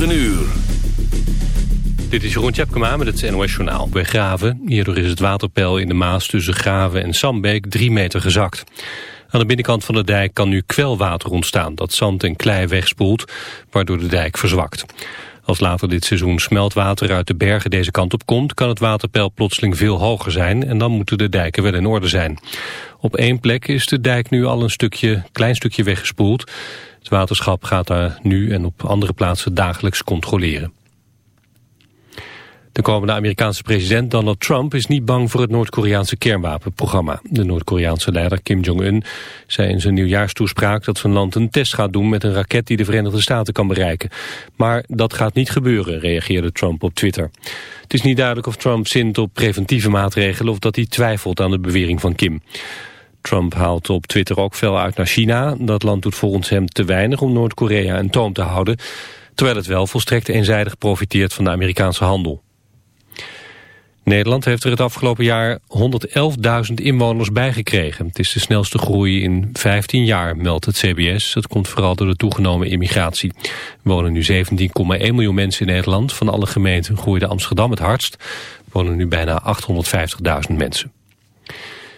9 uur. Dit is Jeroen Tjepkema met het NOS Journaal. Bij Graven, hierdoor is het waterpeil in de Maas tussen Graven en Sambeek 3 meter gezakt. Aan de binnenkant van de dijk kan nu kwelwater ontstaan dat zand en klei wegspoelt, waardoor de dijk verzwakt. Als later dit seizoen smeltwater uit de bergen deze kant op komt... kan het waterpeil plotseling veel hoger zijn... en dan moeten de dijken wel in orde zijn. Op één plek is de dijk nu al een stukje, klein stukje weggespoeld. Het waterschap gaat daar nu en op andere plaatsen dagelijks controleren. De komende Amerikaanse president Donald Trump is niet bang voor het Noord-Koreaanse kernwapenprogramma. De Noord-Koreaanse leider Kim Jong-un zei in zijn nieuwjaarstoespraak dat zijn land een test gaat doen met een raket die de Verenigde Staten kan bereiken. Maar dat gaat niet gebeuren, reageerde Trump op Twitter. Het is niet duidelijk of Trump zint op preventieve maatregelen of dat hij twijfelt aan de bewering van Kim. Trump haalt op Twitter ook fel uit naar China. Dat land doet volgens hem te weinig om Noord-Korea in toom te houden, terwijl het wel volstrekt eenzijdig profiteert van de Amerikaanse handel. Nederland heeft er het afgelopen jaar 111.000 inwoners bijgekregen. Het is de snelste groei in 15 jaar, meldt het CBS. Dat komt vooral door de toegenomen immigratie. Er wonen nu 17,1 miljoen mensen in Nederland. Van alle gemeenten groeide Amsterdam het hardst. Er wonen nu bijna 850.000 mensen.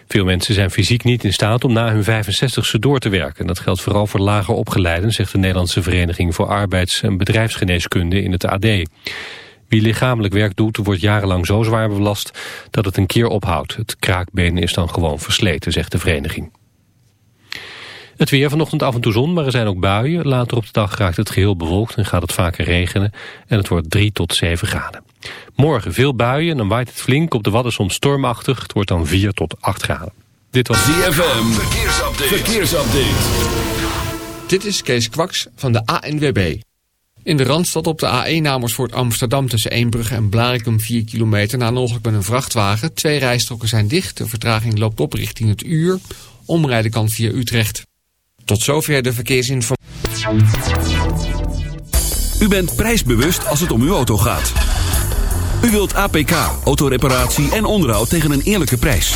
Veel mensen zijn fysiek niet in staat om na hun 65ste door te werken. Dat geldt vooral voor lager opgeleiden, zegt de Nederlandse Vereniging voor Arbeids- en Bedrijfsgeneeskunde in het AD. Wie lichamelijk werk doet, wordt jarenlang zo zwaar belast dat het een keer ophoudt. Het kraakbeen is dan gewoon versleten, zegt de vereniging. Het weer vanochtend af en toe zon, maar er zijn ook buien. Later op de dag raakt het geheel bewolkt en gaat het vaker regenen. En het wordt 3 tot 7 graden. Morgen veel buien en dan waait het flink. Op de Wadden soms stormachtig. Het wordt dan 4 tot 8 graden. Dit was ZFM. Verkeersupdate. Verkeersupdate. Dit is Kees Kwaks van de ANWB. In de Randstad op de A1 Amersfoort Amsterdam tussen Eembrugge en Blarikum 4 kilometer na een ongeluk met een vrachtwagen. Twee rijstroken zijn dicht, de vertraging loopt op richting het uur. Omrijden kan via Utrecht. Tot zover de verkeersinformatie. U bent prijsbewust als het om uw auto gaat. U wilt APK, autoreparatie en onderhoud tegen een eerlijke prijs.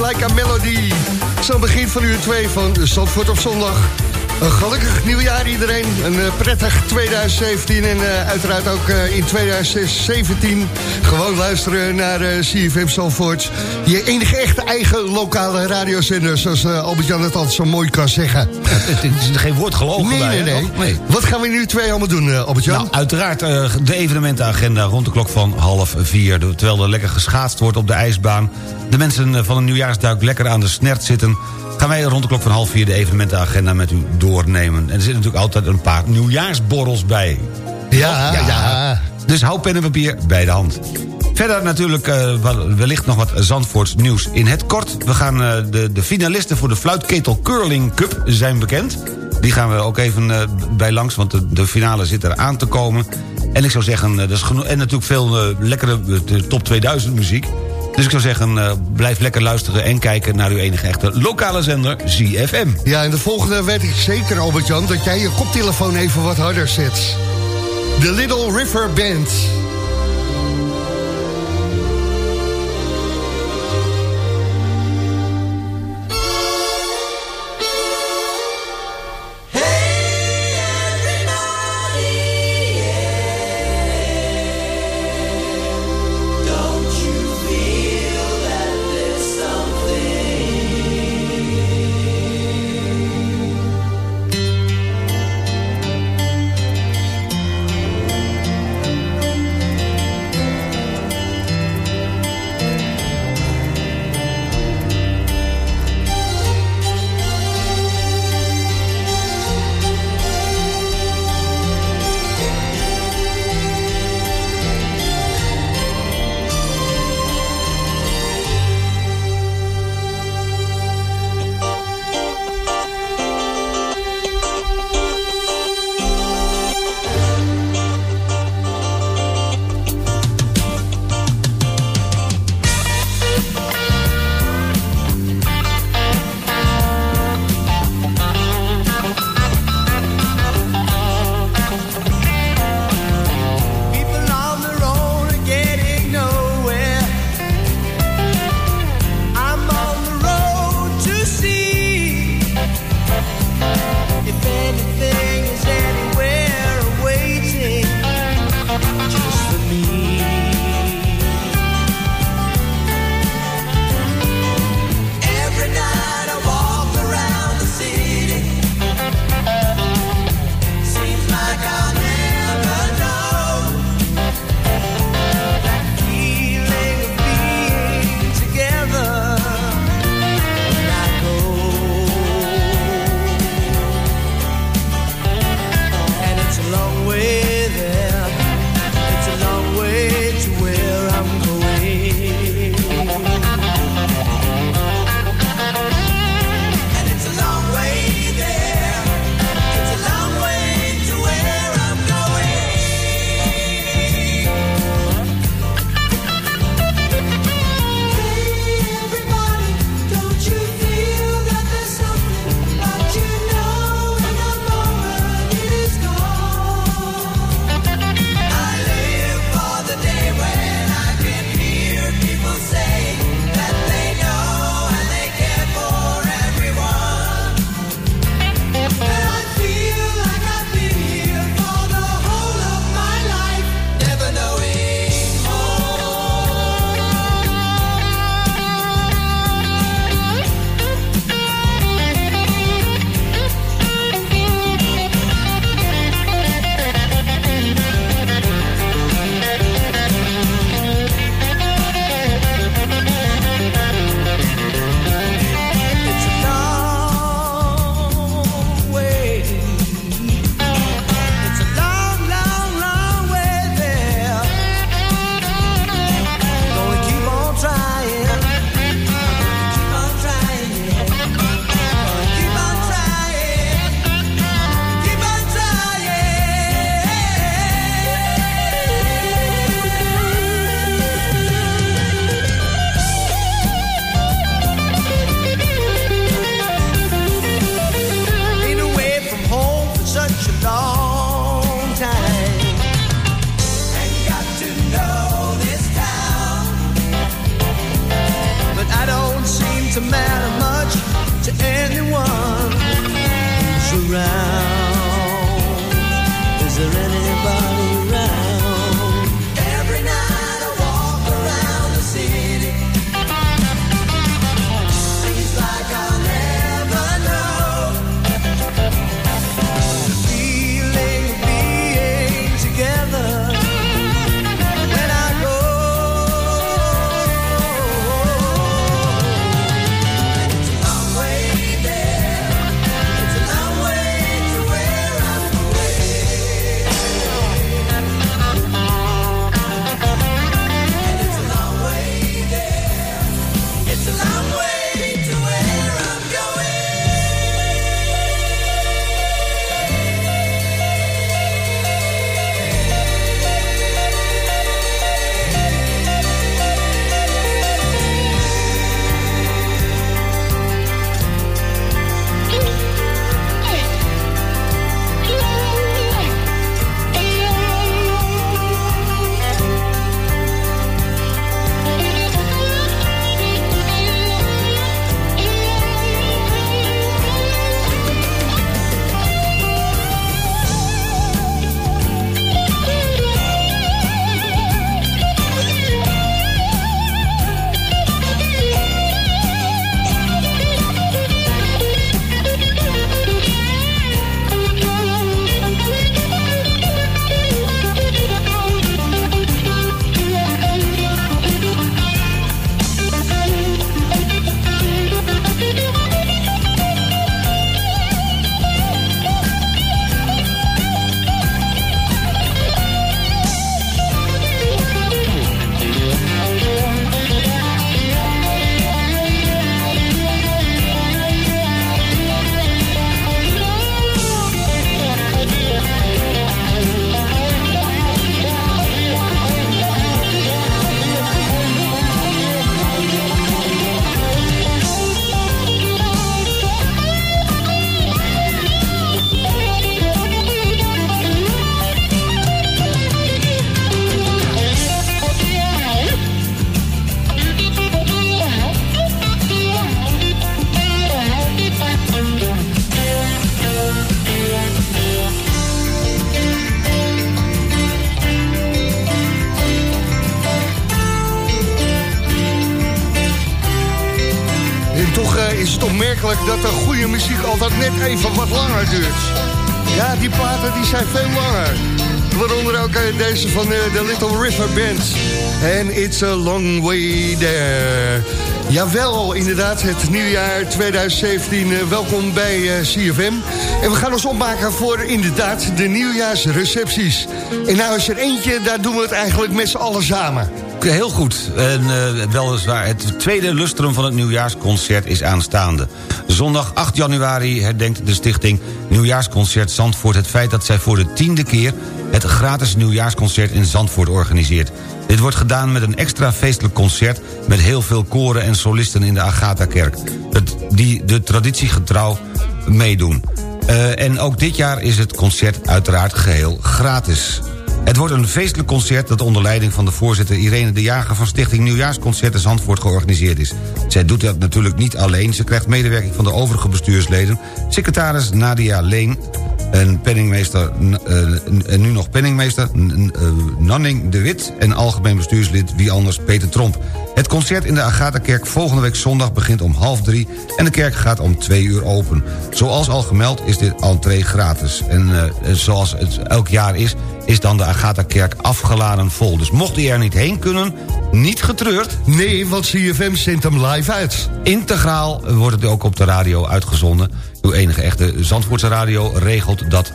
Like a Melody. Zo'n begin van uur 2 van Zandvoort op zondag. Een gelukkig nieuwjaar iedereen. Een uh, prettig 2017 en uh, uiteraard ook uh, in 2017 gewoon luisteren naar CFM Zandvoort. Je enige echte eigen lokale radiozender, zoals Albert-Jan het altijd zo mooi kan zeggen. Het is geen woord gelogen nee, bij, nee, nee, nee. Wat gaan we nu twee allemaal doen, Albert-Jan? Nou, uiteraard de evenementenagenda rond de klok van half vier. Terwijl er lekker geschaatst wordt op de ijsbaan. De mensen van een nieuwjaarsduik lekker aan de snert zitten gaan wij rond de klok van half vier de evenementenagenda met u doornemen. En er zitten natuurlijk altijd een paar nieuwjaarsborrels bij. Ja, ja. ja. Dus hou pen en papier bij de hand. Verder natuurlijk uh, wellicht nog wat Zandvoorts nieuws in het kort. We gaan uh, de, de finalisten voor de Fluitketel Curling Cup zijn bekend. Die gaan we ook even uh, bij langs, want de, de, finale zit er aan te komen. En ik zou zeggen, dat is en natuurlijk veel lekkere top 2000 muziek. Dus ik zou zeggen, uh, blijf lekker luisteren en kijken naar uw enige echte lokale zender, ZFM. Ja, en de volgende weet ik zeker, Albert-Jan, dat jij je koptelefoon even wat harder zet. The Little River Band. Long Way There. Jawel, inderdaad, het nieuwjaar 2017. Eh, welkom bij CFM. En we gaan ons opmaken voor inderdaad de nieuwjaarsrecepties. En nou is er eentje, daar doen we het eigenlijk met z'n allen samen. Heel goed. En uh, weliswaar het tweede lustrum van het nieuwjaarsconcert is aanstaande. Zondag 8 januari herdenkt de stichting Nieuwjaarsconcert Zandvoort... het feit dat zij voor de tiende keer het gratis nieuwjaarsconcert in Zandvoort organiseert. Dit wordt gedaan met een extra feestelijk concert... met heel veel koren en solisten in de Agatha-kerk... die de traditie getrouw meedoen. Uh, en ook dit jaar is het concert uiteraard geheel gratis. Het wordt een feestelijk concert dat onder leiding van de voorzitter Irene de Jager... van Stichting Nieuwjaarsconcerten Zandvoort georganiseerd is. Zij doet dat natuurlijk niet alleen. Ze krijgt medewerking van de overige bestuursleden... secretaris Nadia Leen en penningmeester, uh, nu nog penningmeester uh, Nanning de Wit... en algemeen bestuurslid wie anders Peter Tromp. Het concert in de Agatha-kerk volgende week zondag begint om half drie... en de kerk gaat om twee uur open. Zoals al gemeld is dit entree gratis. En uh, zoals het elk jaar is, is dan de Agatha-kerk afgeladen vol. Dus mocht u er niet heen kunnen, niet getreurd. Nee, want CFM zendt hem live uit. Integraal wordt het ook op de radio uitgezonden. Uw enige echte Zandvoortse radio regelt dat.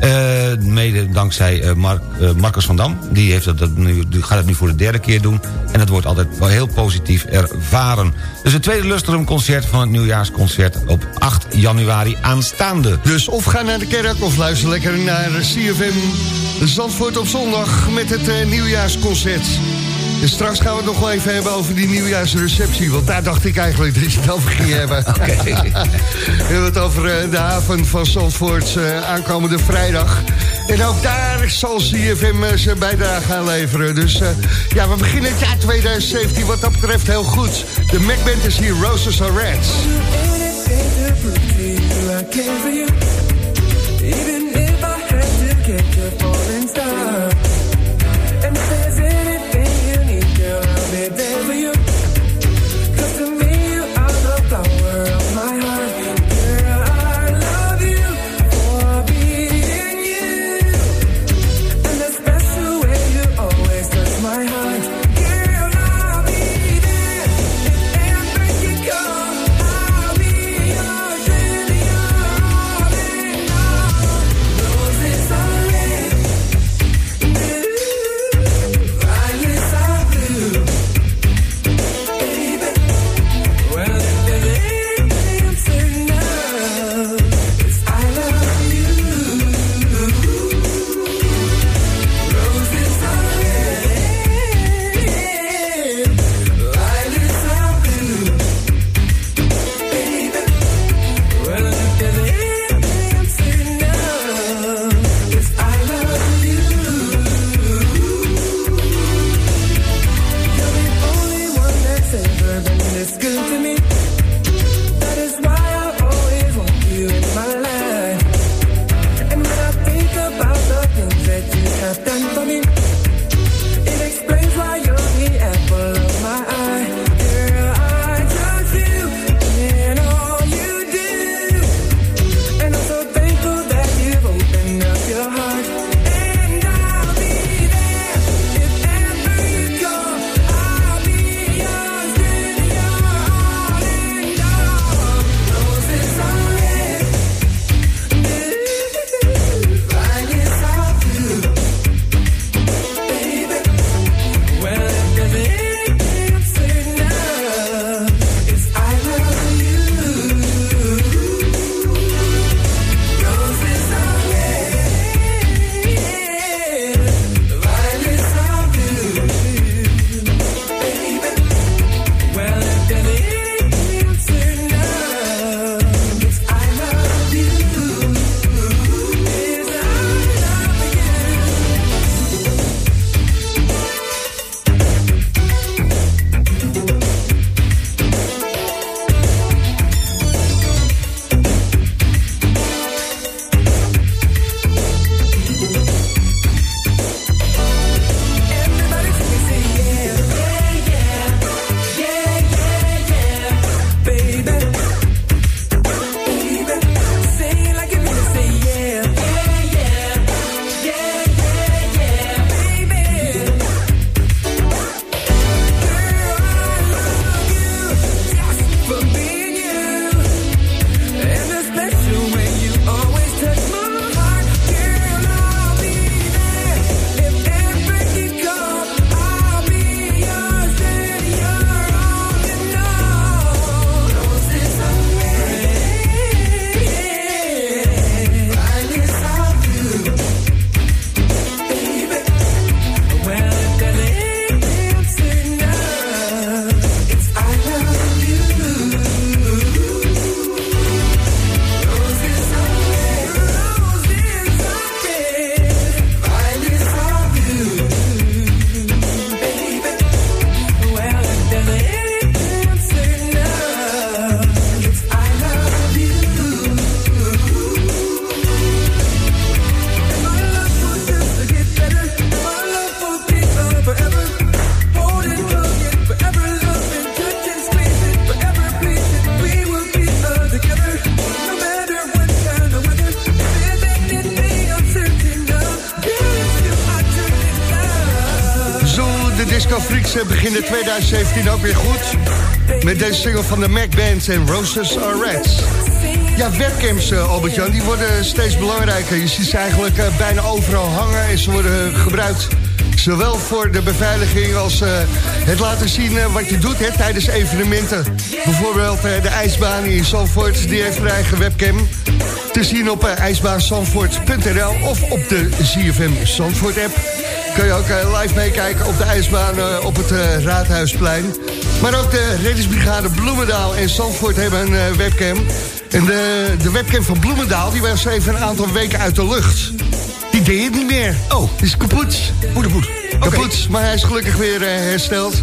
Uh, mede dankzij uh, Mark, uh, Marcus van Dam. Die, heeft dat, dat nu, die gaat het nu voor de derde keer doen. En dat wordt altijd wel heel positief ervaren. Dus het tweede Lustrum concert van het nieuwjaarsconcert op 8 januari aanstaande. Dus of ga naar de kerk of luister lekker naar CFM Zandvoort op zondag met het nieuwjaarsconcert. En straks gaan we het nog wel even hebben over die nieuwjaarsreceptie. Want daar dacht ik eigenlijk dat je het over ging hebben. Oké. we hebben het over eh, de haven van Zandvoort uh, aankomende vrijdag. En ook daar zal CFM eh, zijn bijdrage gaan leveren. Dus ja, we beginnen het jaar 2017 wat dat betreft heel goed. De Mac Band is hier, Roses are Reds. 2017 ook weer goed. Met deze single van de Mac Band en Roses Are Reds. Ja, webcams, uh, Albert-Jan, die worden steeds belangrijker. Je ziet ze eigenlijk uh, bijna overal hangen en ze worden gebruikt... zowel voor de beveiliging als het laten zien wat je doet hè, tijdens evenementen. Bijvoorbeeld de ijsbaan in Zandvoort, die heeft een eigen webcam. Te zien op ijsbaanzandvoort.nl of op de ZFM Zandvoort app kun je ook eh, live meekijken op de ijsbaan eh, op het eh, Raadhuisplein. Maar ook de reddingsbrigade Bloemendaal en Zandvoort hebben een webcam. En de, de webcam van Bloemendaal die was even een aantal weken uit de lucht. Die deed het niet meer. Oh, is kapot. Poeder, poeder. Kapot, maar hij is gelukkig weer hersteld.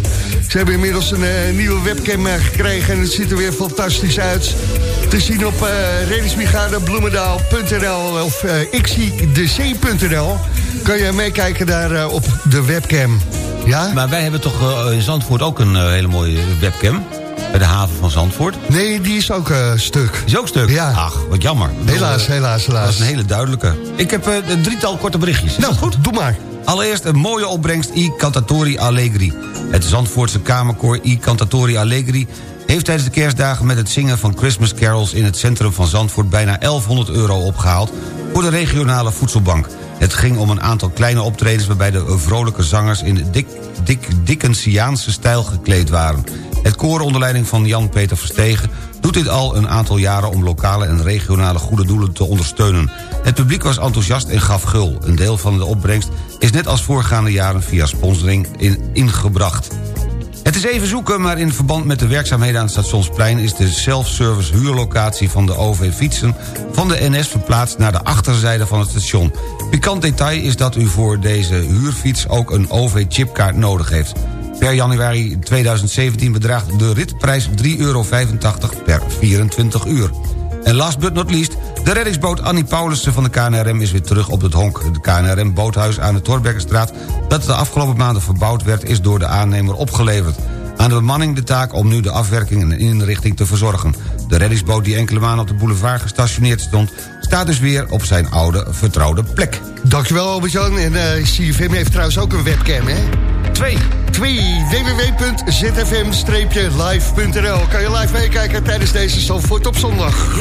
Ze hebben inmiddels een nieuwe webcam gekregen en het ziet er weer fantastisch uit. Te zien op uh, reddingsbrigade of uh, kan je meekijken daar uh, op de webcam. Ja? Maar wij hebben toch in Zandvoort ook een hele mooie webcam? Bij de haven van Zandvoort? Nee, die is ook stuk. Is ook stuk? Ja. Ach, wat jammer. Helaas, helaas, helaas. Dat is een hele duidelijke. Ik heb een drietal korte berichtjes. Nou, goed, doe maar. Allereerst een mooie opbrengst I Cantatori Allegri. Het Zandvoortse kamerkoor I Cantatori Allegri... heeft tijdens de kerstdagen met het zingen van Christmas carols... in het centrum van Zandvoort bijna 1100 euro opgehaald... voor de regionale voedselbank. Het ging om een aantal kleine optredens... waarbij de vrolijke zangers in dik, dik, Dickensiaanse stijl gekleed waren. Het koor onder leiding van Jan-Peter Verstegen... doet dit al een aantal jaren om lokale en regionale goede doelen te ondersteunen. Het publiek was enthousiast en gaf gul. Een deel van de opbrengst is net als voorgaande jaren via sponsoring in, ingebracht. Het is even zoeken, maar in verband met de werkzaamheden aan het Stationsplein... is de self-service huurlocatie van de OV-fietsen van de NS verplaatst naar de achterzijde van het station. Pikant detail is dat u voor deze huurfiets ook een OV-chipkaart nodig heeft. Per januari 2017 bedraagt de ritprijs 3,85 euro per 24 uur. En last but not least, de reddingsboot Annie Paulussen van de KNRM is weer terug op het honk. Het KNRM-boothuis aan de Torbekkenstraat, dat de afgelopen maanden verbouwd werd... is door de aannemer opgeleverd. Aan de bemanning de taak om nu de afwerking en inrichting te verzorgen. De reddingsboot die enkele maanden op de boulevard gestationeerd stond... staat dus weer op zijn oude, vertrouwde plek. Dankjewel Albert-Jan. En uh, CFM heeft trouwens ook een webcam, hè? Twee. Twee. www.zfm-live.nl Kan je live meekijken tijdens deze Zandvoort op zondag.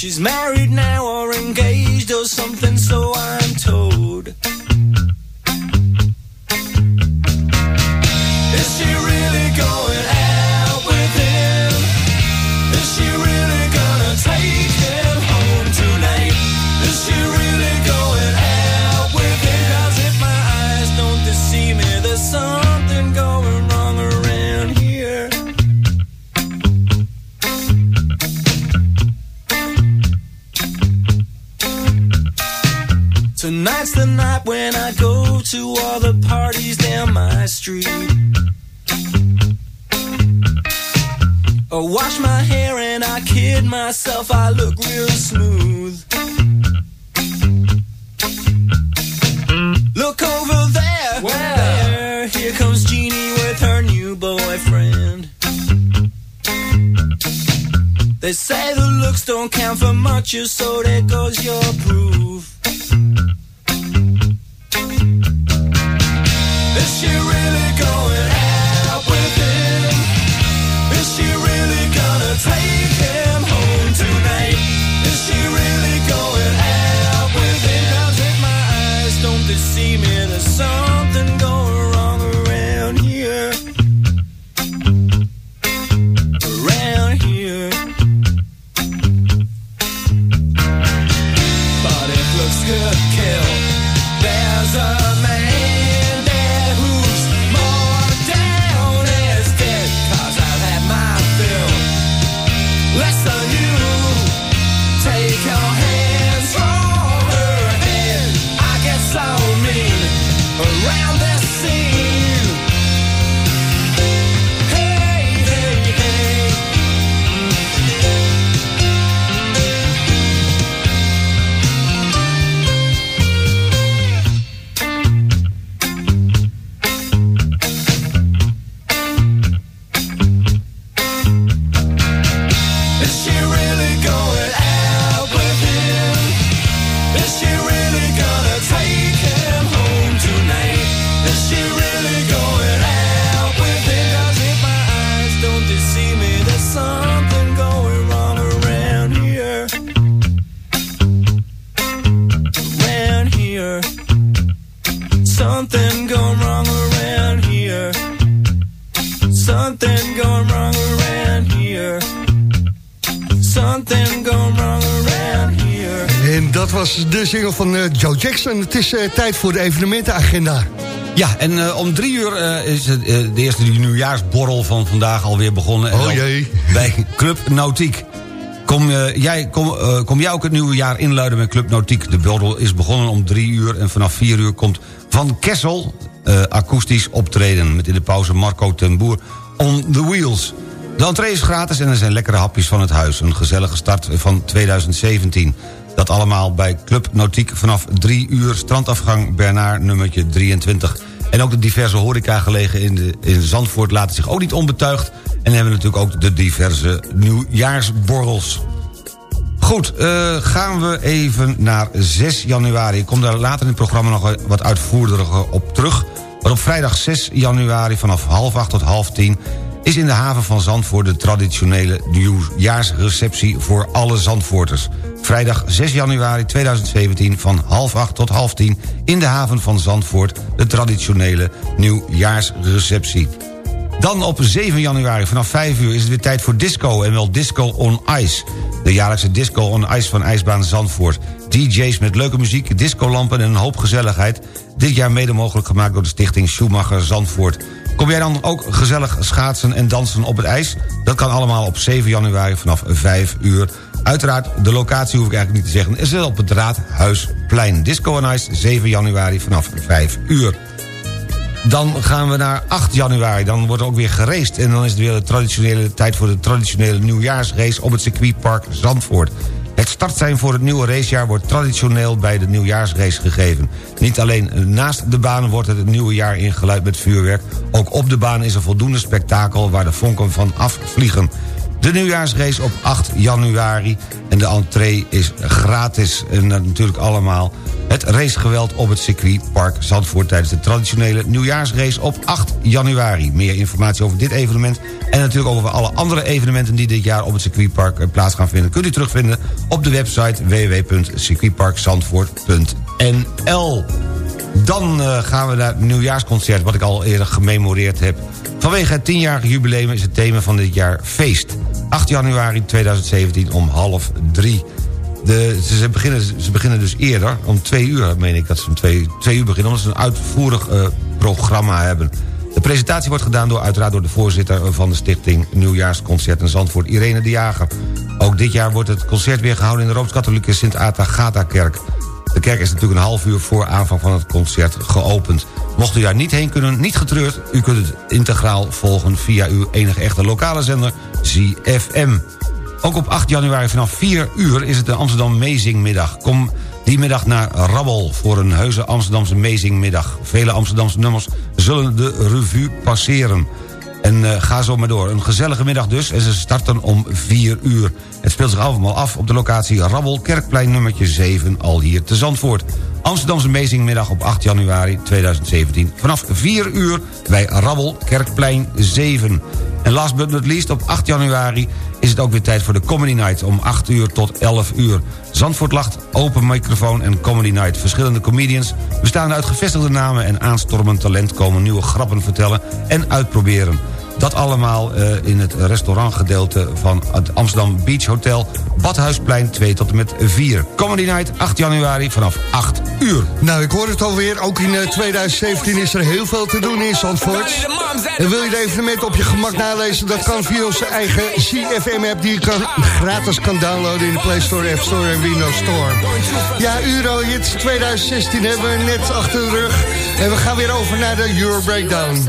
She's married now or engaged or something, so I you so it. Single van eh, Joe Jackson. Het is eh, tijd voor de evenementenagenda. Ja, en eh, om drie uur is het, de eerste nieuwjaarsborrel van vandaag alweer begonnen. En Oh jee. Bij Club Nautiek. Kom, jij, kom, kom jij ook het nieuwe jaar inluiden met Club Nautiek? De borrel is begonnen om drie uur en vanaf vier uur komt Van Kessel akoestisch optreden. Met in de pauze Marco ten Boer on the wheels. De entree is gratis en er zijn lekkere hapjes van het huis. Een gezellige start van 2017. Dat allemaal bij Club Nautiek vanaf 3 uur strandafgang Bernard nummertje 23. En ook de diverse horeca gelegen in, in Zandvoort laten zich ook niet onbetuigd. En hebben natuurlijk ook de diverse nieuwjaarsborrels. Goed, eh, gaan we even naar 6 januari. Ik kom daar later in het programma nog wat uitvoeriger op terug. Maar op vrijdag 6 januari vanaf half acht tot half tien... is in de haven van Zandvoort de traditionele nieuwjaarsreceptie voor alle Zandvoorters. Vrijdag 6 januari 2017 van half acht tot half tien... in de haven van Zandvoort de traditionele nieuwjaarsreceptie. Dan op 7 januari vanaf 5 uur is het weer tijd voor disco... en wel Disco on Ice. De jaarlijkse Disco on Ice van IJsbaan Zandvoort. DJ's met leuke muziek, discolampen en een hoop gezelligheid. Dit jaar mede mogelijk gemaakt door de stichting Schumacher Zandvoort. Kom jij dan ook gezellig schaatsen en dansen op het ijs? Dat kan allemaal op 7 januari vanaf 5 uur. Uiteraard, de locatie hoef ik eigenlijk niet te zeggen... is wel op het Raadhuisplein. Disco on Ice, 7 januari vanaf 5 uur. Dan gaan we naar 8 januari. Dan wordt er ook weer geraced. En dan is het weer de traditionele tijd voor de traditionele nieuwjaarsrace... op het circuitpark Zandvoort. Het startsein voor het nieuwe racejaar wordt traditioneel bij de nieuwjaarsrace gegeven. Niet alleen naast de baan wordt het, het nieuwe jaar ingeluid met vuurwerk... ook op de baan is er voldoende spektakel waar de vonken van afvliegen. De nieuwjaarsrace op 8 januari en de entree is gratis. En natuurlijk allemaal het racegeweld op het circuitpark Zandvoort... tijdens de traditionele nieuwjaarsrace op 8 januari. Meer informatie over dit evenement en natuurlijk over alle andere evenementen... die dit jaar op het circuitpark eh, plaats gaan vinden... kunt u terugvinden op de website www.circuitparkzandvoort.nl. Dan uh, gaan we naar het nieuwjaarsconcert... wat ik al eerder gememoreerd heb. Vanwege het 10-jarige jubileum is het thema van dit jaar feest. 8 januari 2017 om half drie. De, ze, beginnen, ze beginnen dus eerder, om twee uur meen ik dat ze om twee, twee uur beginnen... omdat ze een uitvoerig uh, programma hebben. De presentatie wordt gedaan door, uiteraard door de voorzitter van de stichting Nieuwjaarsconcert in Zandvoort, Irene de Jager. Ook dit jaar wordt het concert weer gehouden in de Rooms-Katholieke Sint-Agatha-kerk. De kerk is natuurlijk een half uur voor aanvang van het concert geopend. Mocht u daar niet heen kunnen, niet getreurd... u kunt het integraal volgen via uw enige echte lokale zender ZFM. Ook op 8 januari vanaf 4 uur is het de Amsterdam Mezingmiddag. Kom die middag naar Rabbel voor een heuse Amsterdamse Mezingmiddag. Vele Amsterdamse nummers zullen de revue passeren. En eh, ga zo maar door. Een gezellige middag dus en ze starten om 4 uur. Het speelt zich allemaal af op de locatie Rabbel, Kerkplein nummertje 7, al hier te Zandvoort. Amsterdamse Mezingmiddag op 8 januari 2017. Vanaf 4 uur bij Rabbel, Kerkplein 7. En last but not least, op 8 januari is het ook weer tijd voor de Comedy Night... om 8 uur tot 11 uur. Zandvoort lacht, open microfoon en Comedy Night. Verschillende comedians, bestaande uit gevestigde namen... en aanstormend talent komen nieuwe grappen vertellen en uitproberen. Dat allemaal uh, in het restaurantgedeelte van het Amsterdam Beach Hotel... Badhuisplein 2 tot en met 4. Comedy Night, 8 januari vanaf 8 uur. Nou, ik hoor het alweer. Ook in eh, 2017 is er heel veel te doen in Zandvoort. En wil je de evenementen op je gemak nalezen? Dat kan via onze eigen CFM-app... die je kan, gratis kan downloaden in de Play Store, App Store en Windows Store. Ja, Eurohit 2016 hebben we net achter de rug. En we gaan weer over naar de Euro Breakdown.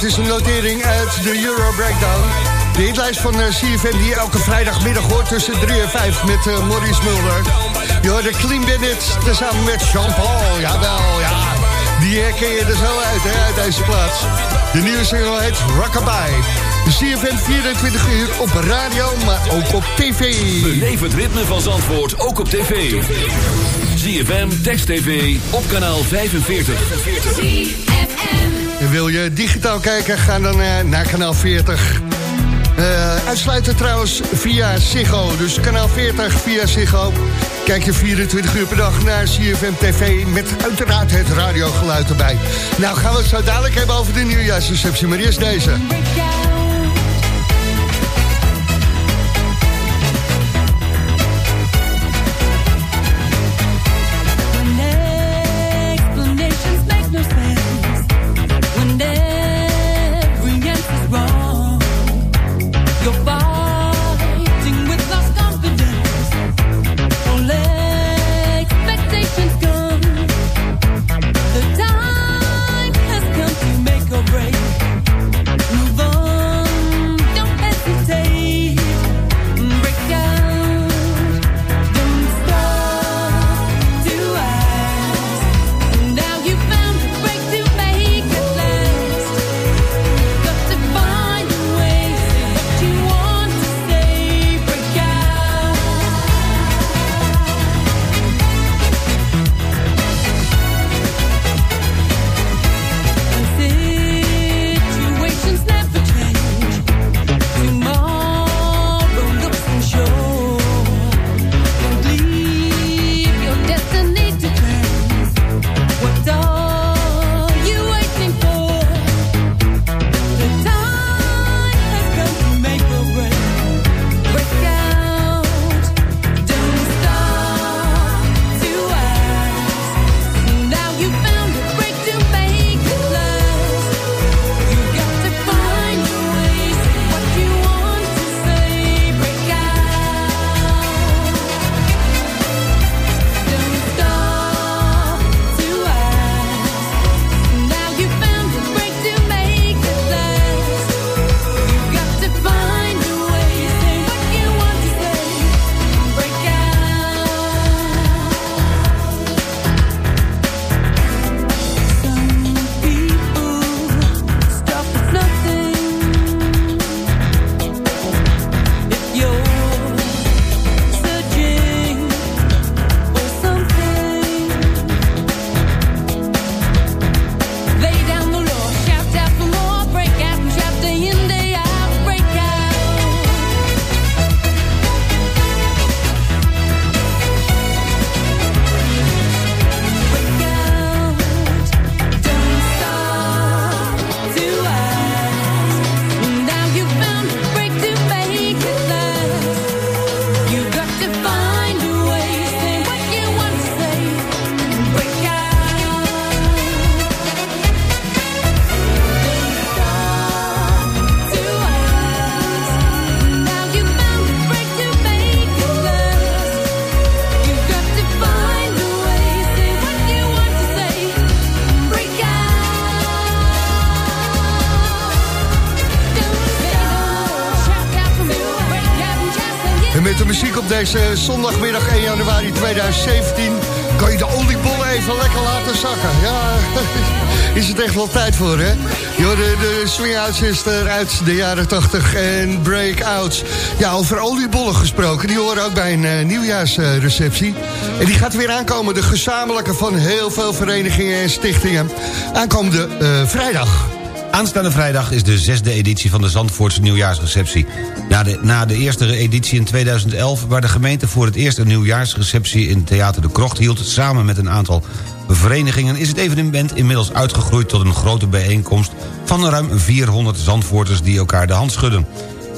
Dit is een notering uit de Euro Breakdown. De hitlijst van eh, CFM die je elke vrijdagmiddag hoort tussen 3 en 5 met eh, Maurice Mulder. Je hoort de Clean Bandit tezamen met Jean-Paul. Jawel, ja. Die herken je er zo uit, hè, uit deze plaats. De nieuwe single heet Rockabye. De CFM 24 uur op radio, maar ook op tv. Beleef het ritme van Zandvoort ook op tv. ZFM, Text TV, op kanaal 45. Wil je digitaal kijken, ga dan eh, naar kanaal 40. Eh, uitsluiten trouwens via Ziggo. Dus kanaal 40 via Ziggo. Kijk je 24 uur per dag naar CFM TV... met uiteraard het radiogeluid erbij. Nou gaan we het zo dadelijk hebben over de nieuwjaarsreceptie. Maar eerst deze. Deze zondagmiddag 1 januari 2017... kan je de oliebollen even lekker laten zakken. Ja, is het echt wel tijd voor, hè? Yo, de, de swing-outs is eruit de jaren 80 en break-outs. Ja, over oliebollen gesproken. Die horen ook bij een eh, nieuwjaarsreceptie. en die gaat weer aankomen. De gezamenlijke van heel veel verenigingen en stichtingen. Aankomende eh, vrijdag. Aanstaande vrijdag is de zesde editie van de Zandvoortse nieuwjaarsreceptie. Na de, na de eerste editie in 2011, waar de gemeente voor het eerst een nieuwjaarsreceptie in Theater de Krocht hield... samen met een aantal verenigingen, is het evenement inmiddels uitgegroeid tot een grote bijeenkomst... van ruim 400 Zandvoorters die elkaar de hand schudden.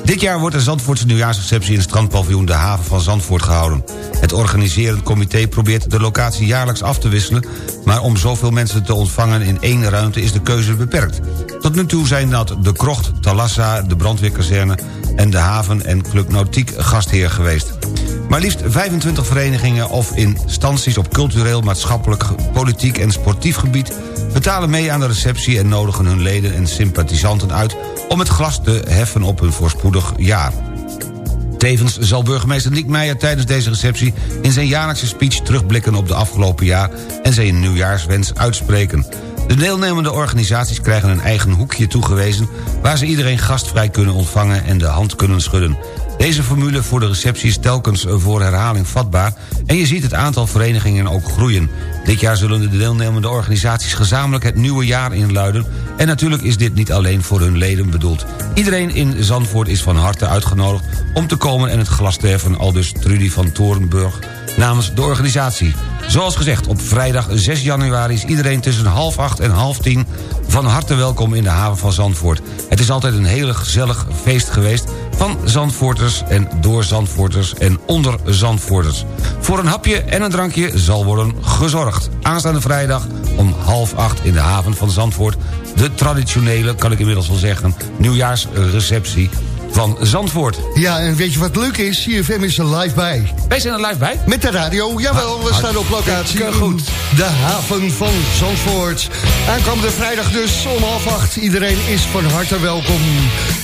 Dit jaar wordt de Zandvoortse nieuwjaarsreceptie in het strandpaviljoen De Haven van Zandvoort gehouden. Het organiserend comité probeert de locatie jaarlijks af te wisselen... maar om zoveel mensen te ontvangen in één ruimte is de keuze beperkt. Tot nu toe zijn dat de Krocht, Talassa, de brandweerkazerne... en de Haven en Club Nautiek gastheer geweest. Maar liefst 25 verenigingen of instanties op cultureel, maatschappelijk, politiek en sportief gebied... betalen mee aan de receptie en nodigen hun leden en sympathisanten uit... om het glas te heffen op een voorspoedig jaar. Tevens zal burgemeester Nick Meijer tijdens deze receptie... in zijn jaarlijkse speech terugblikken op de afgelopen jaar... en zijn nieuwjaarswens uitspreken. De deelnemende organisaties krijgen een eigen hoekje toegewezen... waar ze iedereen gastvrij kunnen ontvangen en de hand kunnen schudden. Deze formule voor de receptie is telkens voor herhaling vatbaar... en je ziet het aantal verenigingen ook groeien. Dit jaar zullen de deelnemende organisaties gezamenlijk het nieuwe jaar inluiden... en natuurlijk is dit niet alleen voor hun leden bedoeld. Iedereen in Zandvoort is van harte uitgenodigd om te komen en het glas te heffen... aldus Trudy van Torenburg namens de organisatie. Zoals gezegd, op vrijdag 6 januari is iedereen tussen half acht en half tien... van harte welkom in de haven van Zandvoort. Het is altijd een heel gezellig feest geweest... van Zandvoorters en door Zandvoorters en onder Zandvoorters. Voor een hapje en een drankje zal worden gezorgd. Aanstaande vrijdag om half acht in de haven van Zandvoort... de traditionele, kan ik inmiddels wel zeggen, nieuwjaarsreceptie van Zandvoort. Ja, en weet je wat leuk is? CFM is er live bij. Wij zijn er live bij. Met de radio, jawel, we staan op locatie. goed. in De haven van Zandvoort. Aankomende vrijdag dus om half acht. Iedereen is van harte welkom.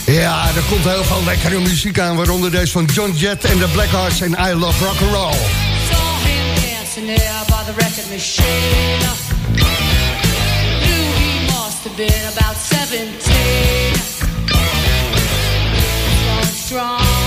Ja, er komt heel veel lekkere muziek aan. Waaronder deze van John Jett en de Blackhearts en I Love Rock and Roll. Knew he must have been about 17. strong.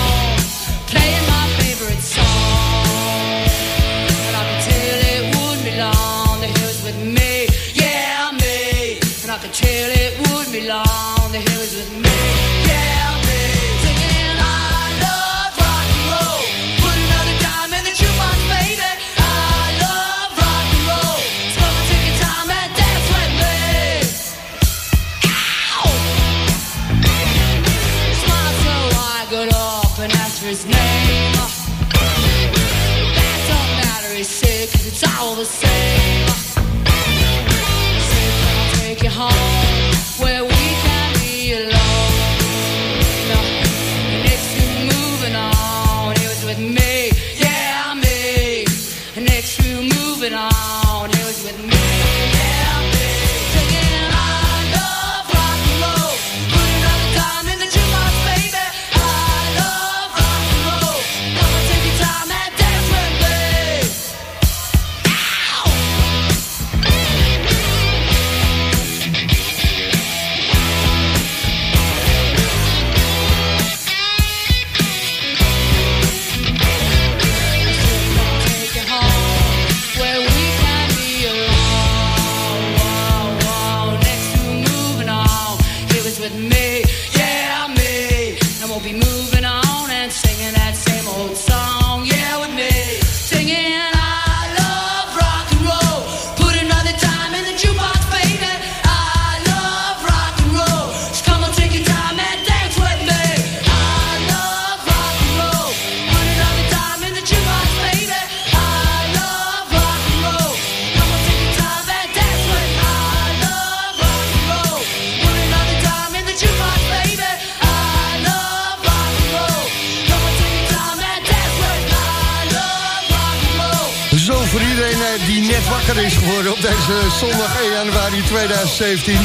Die net wakker is geworden op deze zondag 1 januari 2017.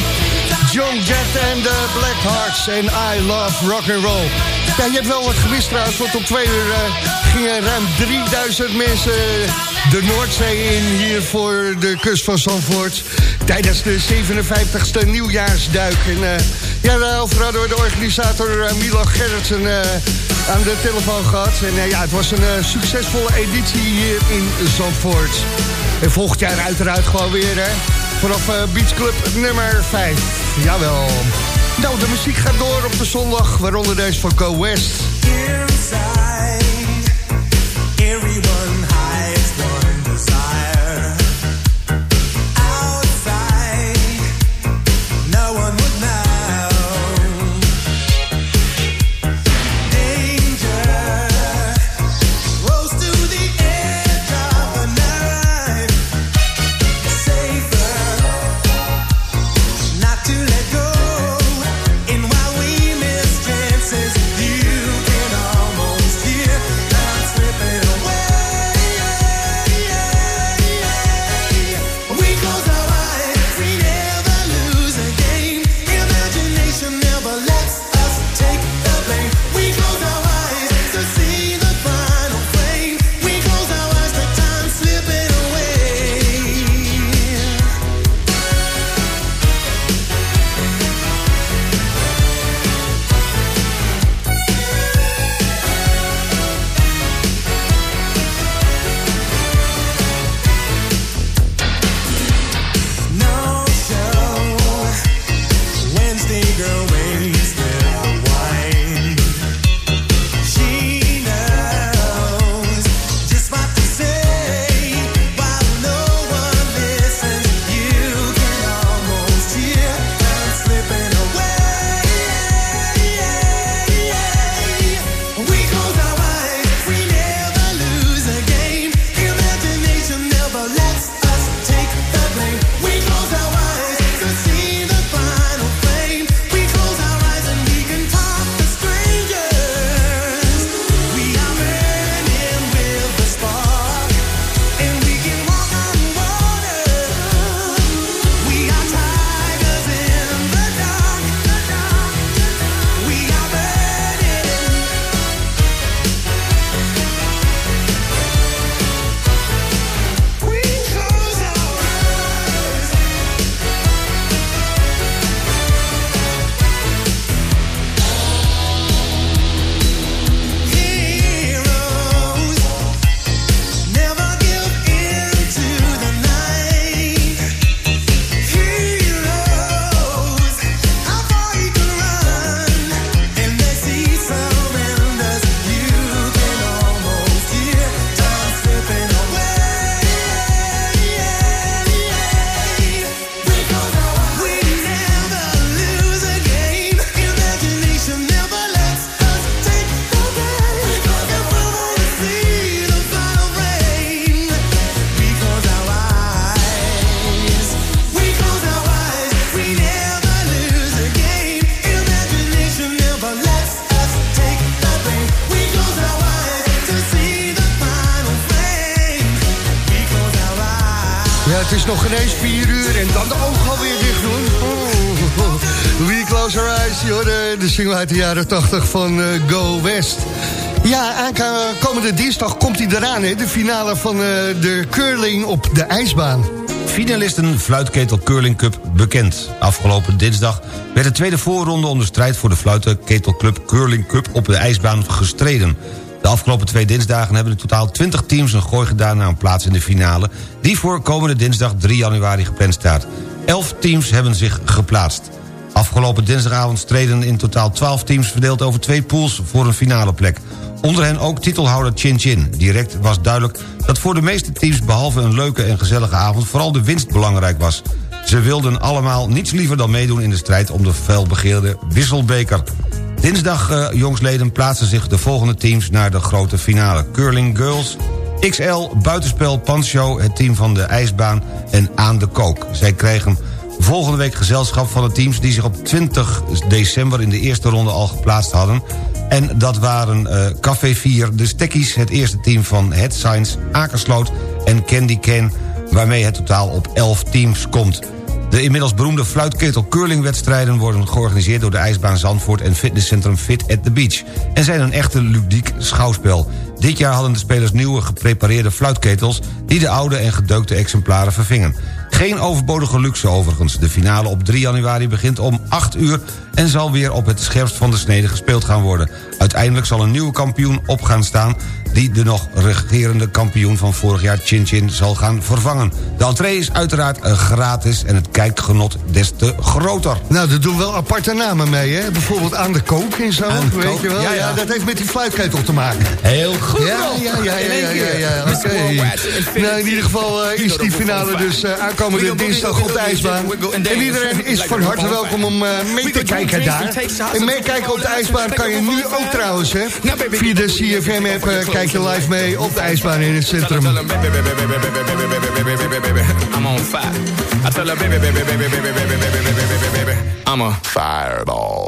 John Jett en de Blackhearts en I Love Rock and Roll. Ja, je hebt wel wat gemist trouwens, want om twee uur eh, gingen ruim 3000 mensen de Noordzee in hier voor de kust van Zandvoort. Tijdens de 57ste nieuwjaarsduik. En eh, ja, daarover hadden we de organisator eh, Milan Gerritsen eh, aan de telefoon gehad. En ja, het was een succesvolle editie hier in Zandvoort. En volgend jaar uiteraard gewoon weer, hè. Vanaf Beach Club nummer 5. Jawel. Nou, de muziek gaat door op de zondag, waaronder deze van Go West. Nog ineens 4 uur en dan de ogen alweer dicht doen. We Close Our Eyes, joh, de, single uit de jaren 80 van eh, Go West. Ja, aankomende dinsdag komt hij eraan, hè, de finale van eh, de curling op de ijsbaan. Finalisten Fluitketel Curling Cup bekend. Afgelopen dinsdag werd de tweede voorronde... om de strijd voor de Fluitketel Club Curling Cup op de ijsbaan gestreden. De afgelopen twee dinsdagen hebben in totaal 20 teams een gooi gedaan... naar een plaats in de finale... die voor komende dinsdag 3 januari gepland staat. 11 teams hebben zich geplaatst. Afgelopen dinsdagavond streden in totaal 12 teams... verdeeld over twee pools voor een finale plek. Onder hen ook titelhouder Chin Chin. Direct was duidelijk dat voor de meeste teams... behalve een leuke en gezellige avond... vooral de winst belangrijk was. Ze wilden allemaal niets liever dan meedoen in de strijd... om de felbegeerde wisselbeker. Dinsdag, eh, jongsleden, plaatsen zich de volgende teams... naar de grote finale. Curling Girls, XL, Buitenspel, Panshow... het team van de ijsbaan en Aan de Kook. Zij krijgen volgende week gezelschap van de teams... die zich op 20 december in de eerste ronde al geplaatst hadden... En dat waren eh, Café 4, de Stekkies, het eerste team van Head Science, Akersloot en Candy Can... waarmee het totaal op 11 teams komt. De inmiddels beroemde fluitketel curlingwedstrijden... worden georganiseerd door de ijsbaan Zandvoort en fitnesscentrum Fit at the Beach... en zijn een echte ludiek schouwspel. Dit jaar hadden de spelers nieuwe geprepareerde fluitketels... die de oude en gedeukte exemplaren vervingen. Geen overbodige luxe overigens. De finale op 3 januari begint om 8 uur... en zal weer op het scherpst van de snede gespeeld gaan worden. Uiteindelijk zal een nieuwe kampioen op gaan staan... die de nog regerende kampioen van vorig jaar Chin Chin zal gaan vervangen. De entree is uiteraard eh, gratis en het kijkgenot des te groter. Nou, er doen wel aparte namen mee, hè? Bijvoorbeeld aan de kook en zo, weet kook, je wel? ja, Ja, ja. dat heeft met die fluitketel te maken. Heel goed. Ja, ja, ja, ja, ja, ja. Nou, in ieder geval eh, is die finale dus eh, aankomende dinsdag op de ijsbaan. En iedereen is van harte welkom om mee te kijken daar. En meekijken op de ijsbaan kan je nu ook trouwens, hè? Via de CFM-app eh, kijk je live mee op de ijsbaan in het centrum. I'm on fire. I tell her, baby, baby, baby, baby, baby, baby, baby, baby, baby, I'm a fireball.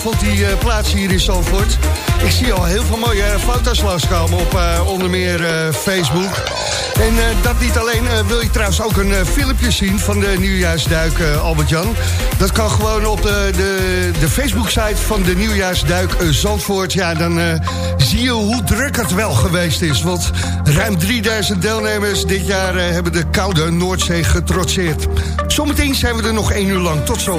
Vond die eh, plaats hier in Zandvoort. Ik zie al heel veel mooie eh, foto's langskomen op eh, onder meer Facebook. En dat niet alleen, wil je trouwens ook een filmpje zien van de nieuwjaarsduik Albert-Jan. Dat kan gewoon op de, de, de Facebook-site van de nieuwjaarsduik Zandvoort. Ja, dan zie je hoe druk het wel geweest is. Want ruim 3000 deelnemers dit jaar hebben de koude Noordzee getrotseerd. Zometeen zijn we er nog één uur lang. Tot zo.